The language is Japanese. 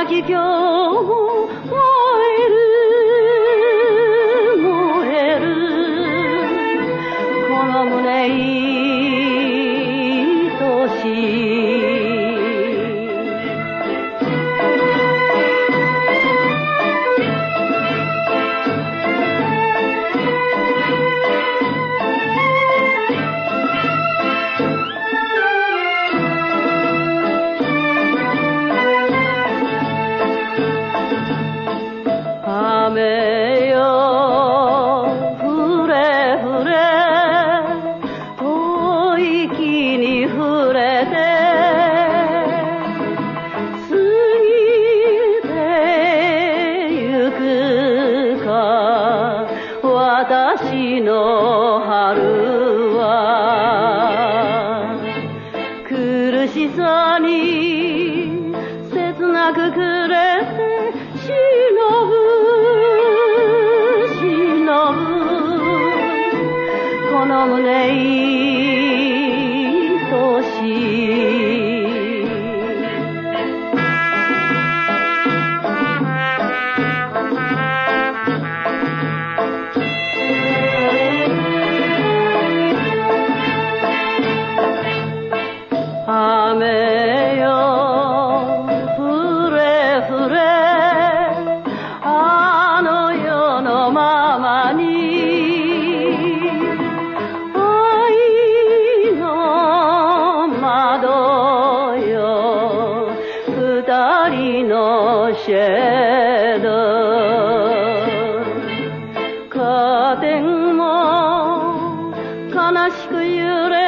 泣き泣き今日も燃える燃える。この胸てゆくか私の春は。苦しさに切なくくれて忍ぶ忍ぶ。この胸愛しのままに愛の窓よ二人のシェード。カーテンも悲しく揺れ